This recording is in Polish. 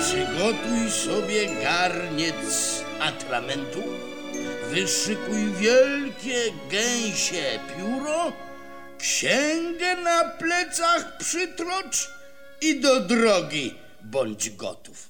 Przygotuj sobie garniec atramentu, wyszykuj wielkie gęsie pióro, księgę na plecach przytrocz i do drogi bądź gotów.